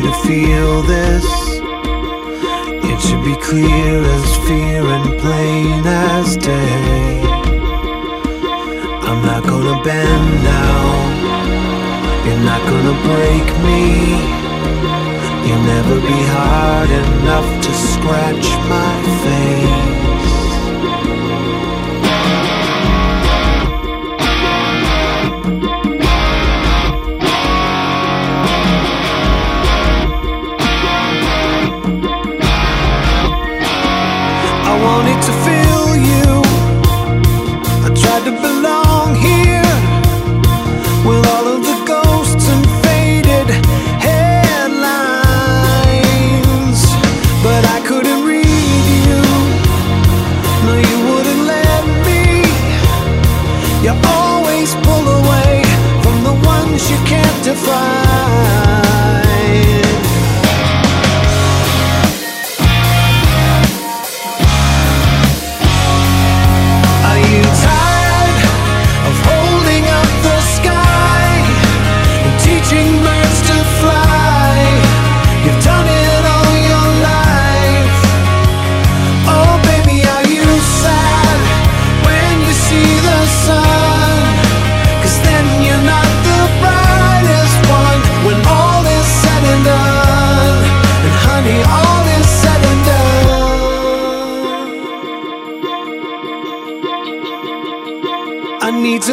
to feel this. It should be clear as fear and plain as day. I'm not gonna bend now. You're not gonna break me. You'll never be hard enough to scratch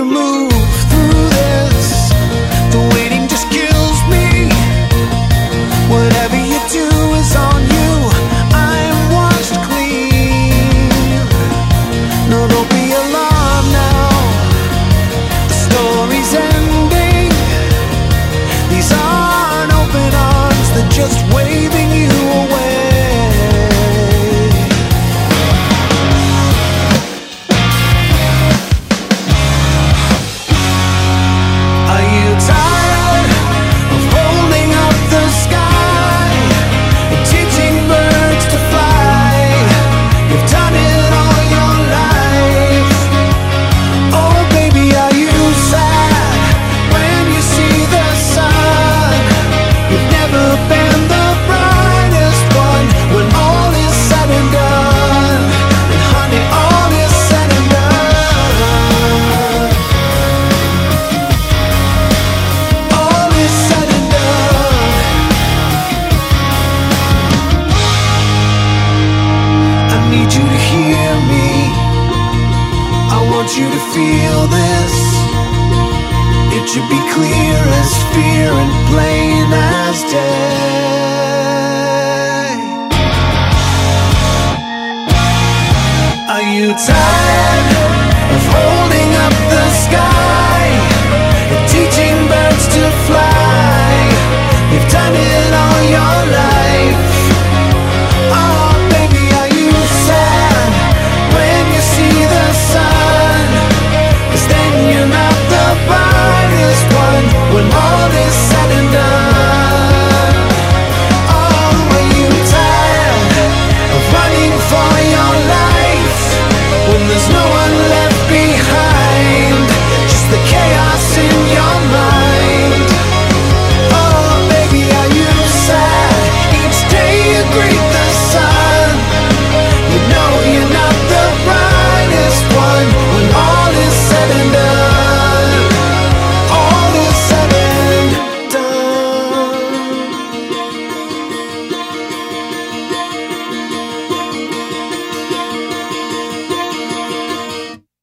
to move through this. The waiting. feel this? It should be clear as fear and plain as death.